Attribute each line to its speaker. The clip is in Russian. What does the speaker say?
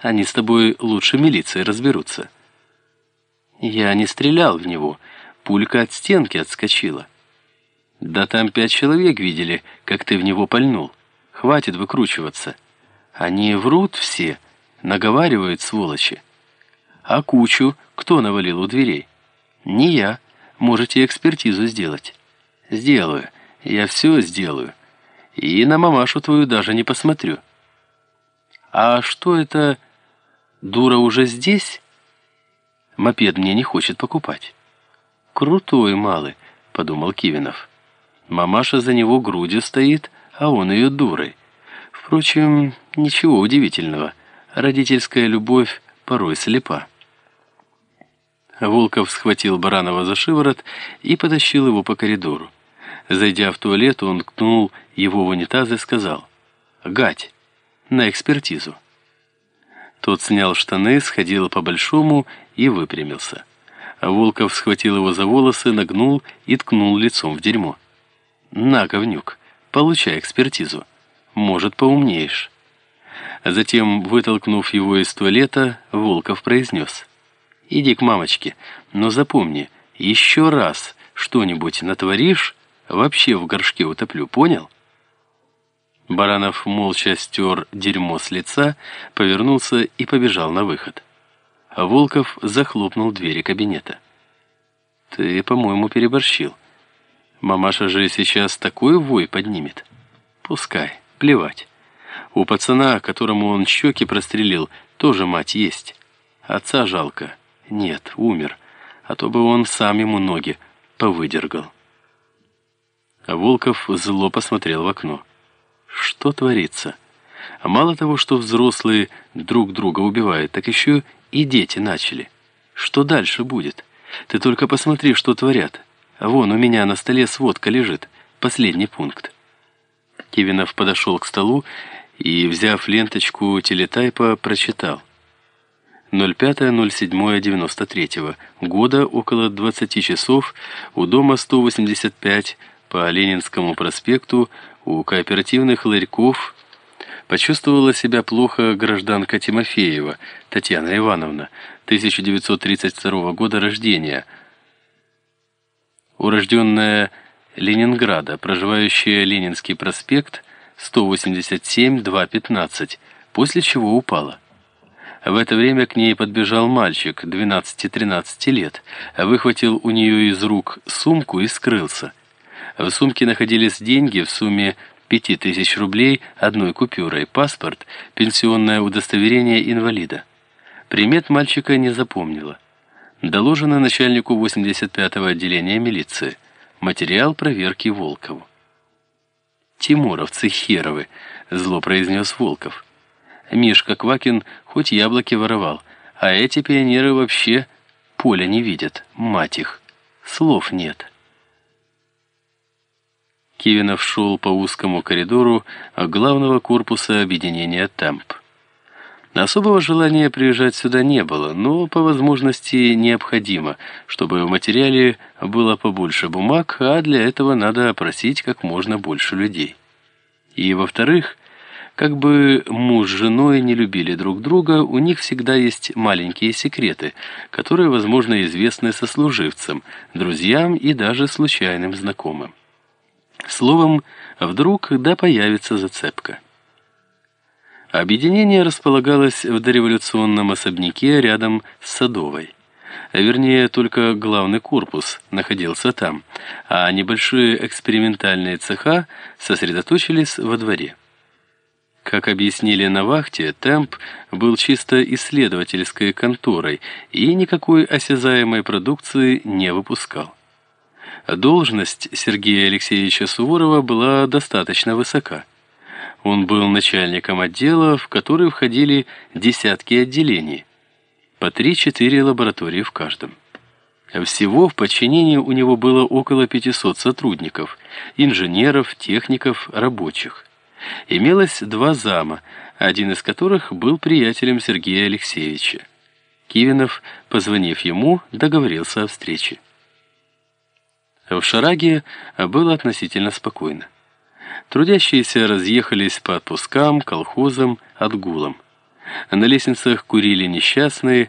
Speaker 1: Они с тобой лучше милиции разберутся. Я не стрелял в него. Пулька от стенки отскочила. Да там пять человек видели, как ты в него пальнул. Хватит выкручиваться. Они врут все, наговаривают сволочи. А кучу кто навалил у дверей? Не я. Можете экспертизу сделать. Сделаю. Я все сделаю. И на мамашу твою даже не посмотрю. А что это... Дура уже здесь? Мопед мне не хочет покупать. Крутой малый, подумал Кивинов. Мамаша за него грудью стоит, а он ее дурой. Впрочем, ничего удивительного. Родительская любовь порой слепа. Волков схватил Баранова за шиворот и потащил его по коридору. Зайдя в туалет, он ткнул его в унитаз и сказал «Гать, на экспертизу». Тот снял штаны, сходил по-большому и выпрямился. Волков схватил его за волосы, нагнул и ткнул лицом в дерьмо. «На, говнюк, получай экспертизу. Может, поумнеешь». Затем, вытолкнув его из туалета, Волков произнес. «Иди к мамочке, но запомни, еще раз что-нибудь натворишь, вообще в горшке утоплю, понял?» Баранов молча стер дерьмо с лица, повернулся и побежал на выход. А Волков захлопнул двери кабинета. «Ты, по-моему, переборщил. Мамаша же сейчас такой вой поднимет. Пускай, плевать. У пацана, которому он щеки прострелил, тоже мать есть. Отца жалко. Нет, умер. А то бы он сам ему ноги повыдергал». А Волков зло посмотрел в окно. Что творится? Мало того, что взрослые друг друга убивают, так еще и дети начали. Что дальше будет? Ты только посмотри, что творят. Вон у меня на столе сводка лежит. Последний пункт. Кивинов подошел к столу и, взяв ленточку телетайпа, прочитал. 05.07.93 года около 20 часов у дома 185 по Ленинскому проспекту у кооперативных ларьков почувствовала себя плохо гражданка Тимофеева Татьяна Ивановна, 1932 года рождения, урожденная Ленинграда, проживающая Ленинский проспект 187-215, после чего упала. В это время к ней подбежал мальчик 12-13 лет, выхватил у нее из рук сумку и скрылся. В сумке находились деньги в сумме 5000 рублей одной купюрой, паспорт, пенсионное удостоверение инвалида. Примет мальчика не запомнила. Доложено начальнику 85-го отделения милиции. Материал проверки Волкову. «Тимуровцы херовы», — зло произнес Волков. Мишка Квакин хоть яблоки воровал, а эти пионеры вообще поля не видят, мать их. Слов нет». Кивинов шел по узкому коридору главного корпуса объединения «Темп». Особого желания приезжать сюда не было, но по возможности необходимо, чтобы в материале было побольше бумаг, а для этого надо опросить как можно больше людей. И, во-вторых, как бы муж с женой не любили друг друга, у них всегда есть маленькие секреты, которые, возможно, известны сослуживцам, друзьям и даже случайным знакомым. Словом, вдруг да появится зацепка. Объединение располагалось в дореволюционном особняке рядом с Садовой. Вернее, только главный корпус находился там, а небольшие экспериментальные цеха сосредоточились во дворе. Как объяснили на вахте, темп был чисто исследовательской конторой и никакой осязаемой продукции не выпускал. Должность Сергея Алексеевича Суворова была достаточно высока. Он был начальником отдела, в который входили десятки отделений, по 3-4 лаборатории в каждом. Всего в подчинении у него было около 500 сотрудников, инженеров, техников, рабочих. Имелось два зама, один из которых был приятелем Сергея Алексеевича. Кивинов, позвонив ему, договорился о встрече. В Шараге было относительно спокойно. Трудящиеся разъехались по отпускам, колхозам, отгулам. На лестницах курили несчастные,